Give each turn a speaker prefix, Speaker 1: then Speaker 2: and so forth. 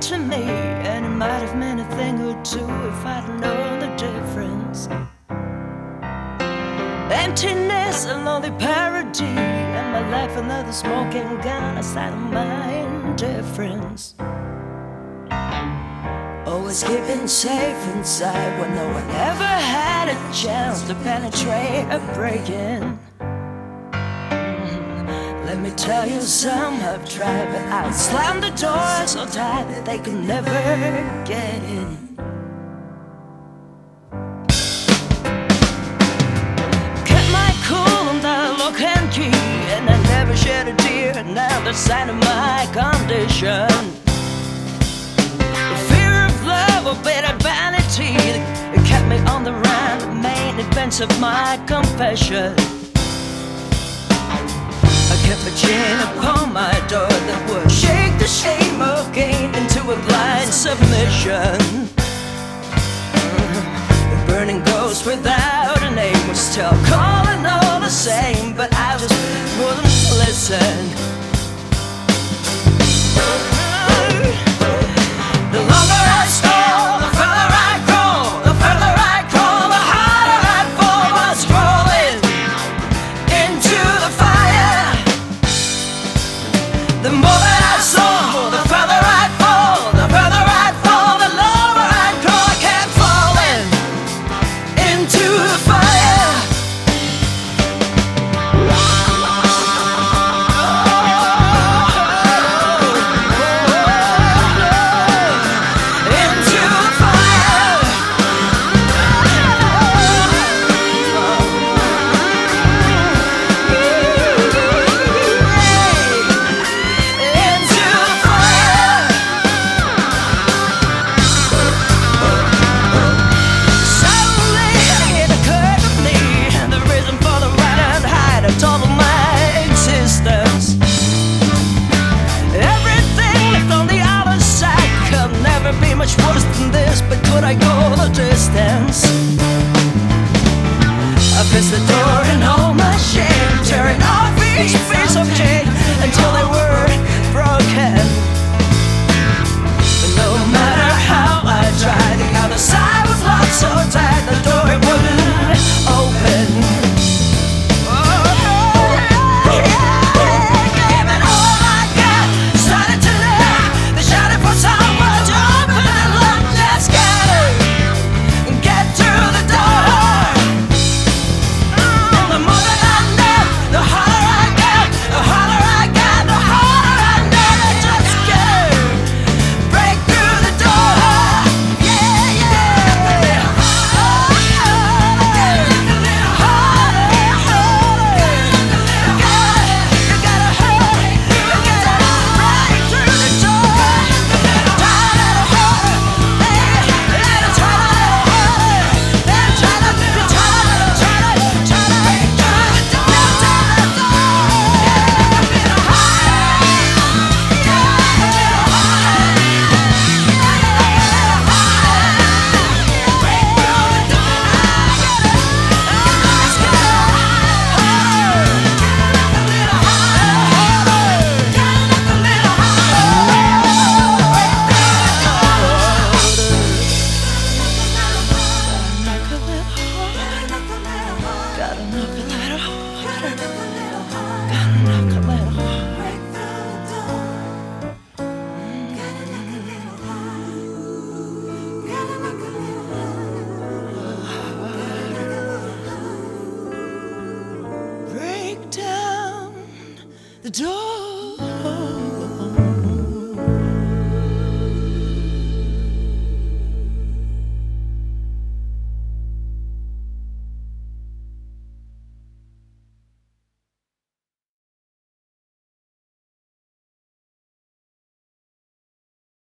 Speaker 1: to me, and it might have meant a thing or two if I'd known the difference. Emptiness, a lonely parody, and my life another smoking gun aside of my indifference. Always keeping safe inside when no one ever had a chance to penetrate a break in. Let me tell you, some have tried, but I slammed the door so tight that they could never get in. Kept my cool on the lock and key, and I never shed a tear. Now the sign of my condition. Fear of love or bitter vanity that kept me on the run. The main events of my confession. Kept a chain upon my door. That would shake the shame of gain into a blind submission. Mm-hmm. The burning ghost without a name was still The more go the distance? I faced the door and all my shame, tearing off each piece of chain until they were the door.